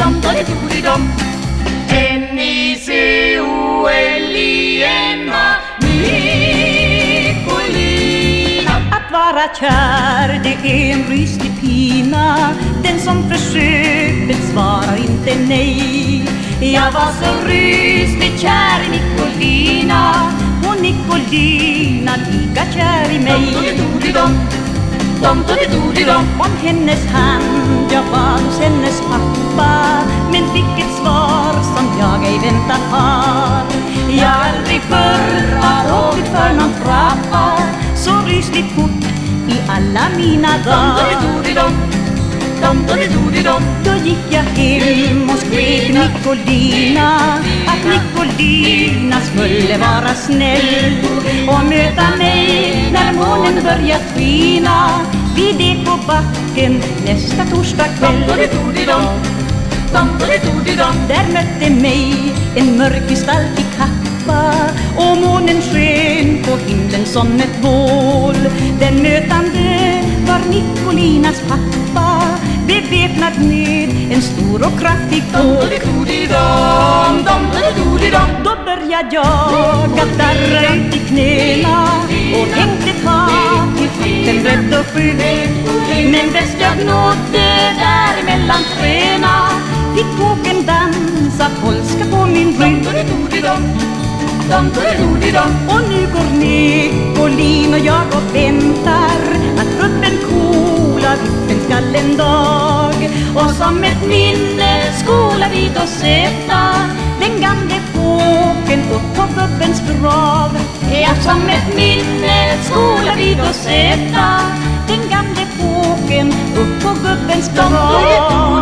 dom, dom, N-I-C-O-L-I-N-A Nicolina. Att vara kär det är en ryslig pina. Den som försöker svarar inte nej. Jag var så rysligt kär i Nicolina. Och Nicolina lika kär i mig. Dom, dom, dom, Om hennes hand jag var hos hennes pappa väntat har Jag aldrig förr har åkt för någon trappa. Så rysligt fort i alla mina dagar. Då gick jag hem och skrek Nicolina Att Nicolina skulle vara snäll Och möta mig när månen börjat skina. Vid ekobacken nästa torsdag kväll dom, dom, dom, Där mötte mig en mörk gestalt i kappa. Och månen sken på himlen som ett bål. Den mötande var Nicolinas pappa. Beväpnad med en stor och kraftig dom, Då började jag att darra ut i knäna. Och tänkte ta till skytten rädd och skygg Men bäst jag nådde där mellan träna Boken dansa polska på min rygg Och nu går Nicolin och jag och väntar Att upp en coola vippen skall en dag Och som ett minne skola vi då sätta Den gamle påken upp på gubbens grav Ja, som ett minne skola vi då sätta Den gamle påken upp på gubbens grav